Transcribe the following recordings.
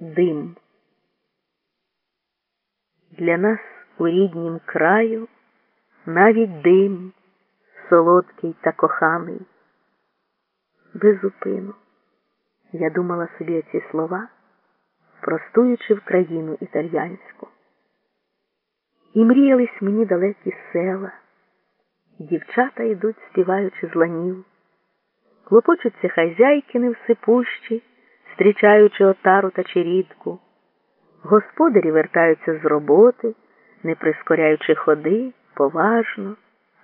Дим. Для нас у ріднім краю навіть дим солодкий та коханий. Безупину. Я думала собі ці слова, простуючи в країну італьянську. І мріялись мені далекі села, дівчата йдуть, співаючи з ланів, клопочуться хазяйки невсипущі, зустрічаючи отару та черідку. Господарі вертаються з роботи, не прискоряючи ходи, поважно,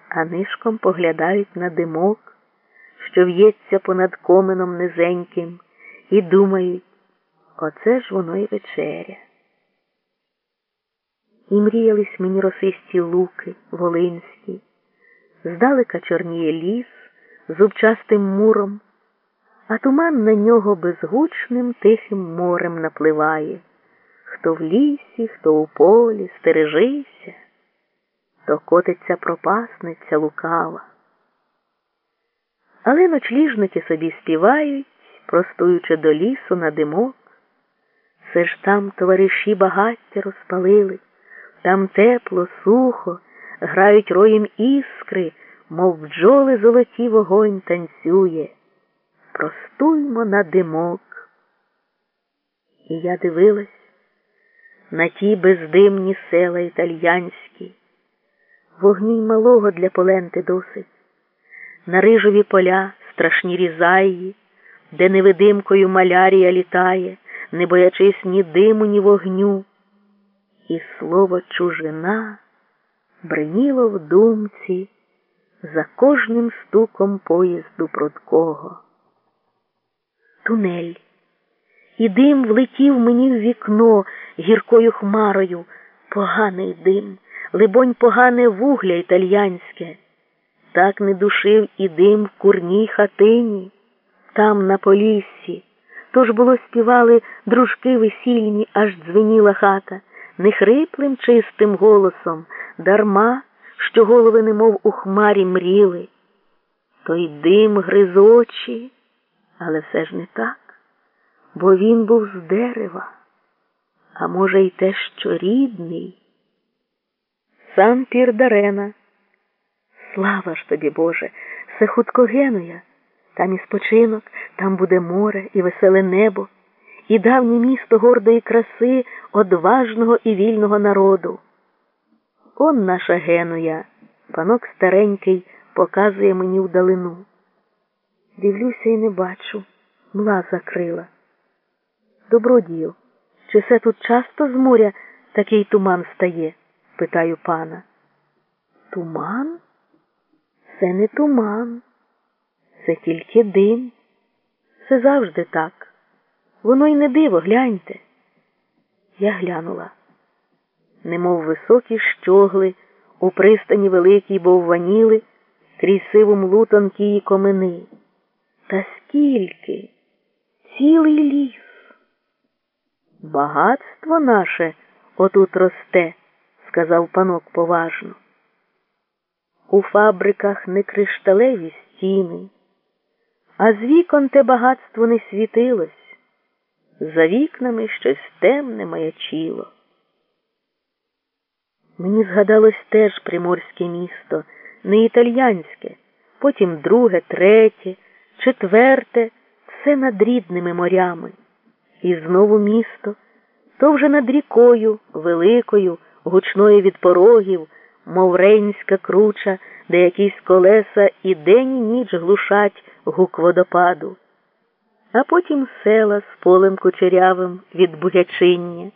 а нишком поглядають на димок, що в'ється понад комином низеньким, і думають, оце ж воно й вечеря. І мріялись мені росисті луки, волинські, здалека чорніє ліс зубчастим муром, а туман на нього безгучним тихим морем напливає. Хто в лісі, хто у полі, стережися, то котиться пропасниця лукава. Але ночліжники собі співають, простуючи до лісу на димок. Все ж там товариші багаття розпалили, там тепло, сухо, грають роєм іскри, мов бджоли золоті вогонь танцює. Простуймо на димок. І я дивилась на ті бездимні села італьянські, вогню й малого для поленти досить, на рижові поля страшні різаї, де невидимкою малярія літає, не боячись ні диму, ні вогню, і слово чужина бриніло в думці за кожним стуком поїзду прудкого. Тунель і дим влетів мені в вікно гіркою хмарою. Поганий дим, либонь, погане вугля італьянське. Так не душив і дим в курній хатині, там, на поліссі. Тож було співали дружки весільні, аж дзвеніла хата, не хриплим чистим голосом, дарма, що голови немов у хмарі мріли. Той дим гриз очі, але все ж не так бо він був з дерева, а може, й те, що рідний. Сам Пірдарена. Слава ж тобі, Боже, все хутко Генуя, там і спочинок, там буде море і веселе небо, і давнє місто гордої краси, одважного і вільного народу. Он наша Генуя, панок старенький, показує мені вдалину. Дивлюся і не бачу, мла закрила. Добродію, чи все тут часто з моря такий туман стає? питаю пана. Туман? Це не туман, це тільки дим. Це завжди так. Воно й не диво, гляньте. Я глянула. Немов високі щогли, у пристані великій бовваніли, крізь сиву млу тонкії комини. Та скільки? Цілий ліс. Багатство наше отут росте, сказав панок поважно. У фабриках не кришталеві стіни, а з вікон те багатство не світилось, за вікнами щось темне маячило. Мені згадалось теж приморське місто, не італьянське, потім друге, третє, четверте, все над рідними морями. І знову місто, то вже над рікою, великою, гучною від порогів, мов рейнська круча, де якісь колеса і день і ніч глушать гук водопаду, а потім села з полем кучерявим від бугячиння,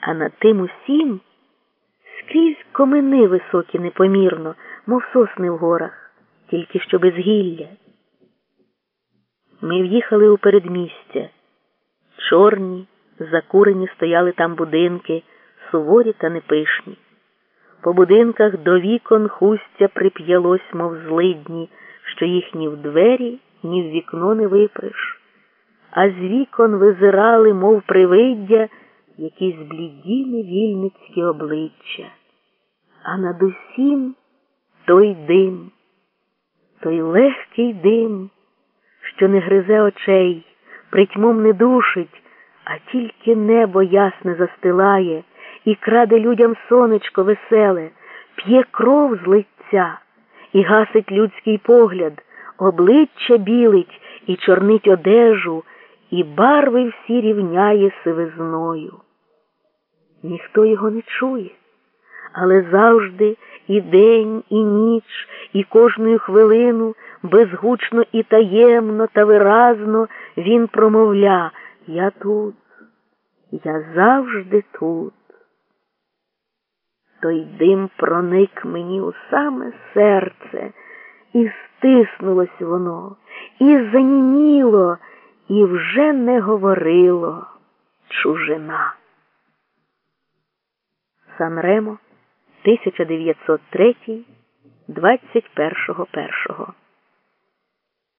а над тим усім скрізь комини високі непомірно, мов сосни в горах, тільки що без гілля. Ми в'їхали у передмістя. Чорні, закурені стояли там будинки, суворі та непишні. По будинках до вікон хустя прип'ялось, мов злидні, що їх ні в двері, ні в вікно не випреш, а з вікон визирали, мов привиддя, якісь бліді невільницькі обличчя. А над усім той дим, той легкий дим, що не гризе очей притьмом не душить, а тільки небо ясне застилає і краде людям сонечко веселе, п'є кров з лиця і гасить людський погляд, обличчя білить і чорнить одежу, і барви всі рівняє сивизною. Ніхто його не чує, але завжди і день, і ніч, і кожну хвилину безгучно і таємно та виразно він промовля Я тут, я завжди тут. Той дим проник мені у саме серце, і стиснулось воно, і заніміло, і вже не говорило чужина. Санремо 1903 21.1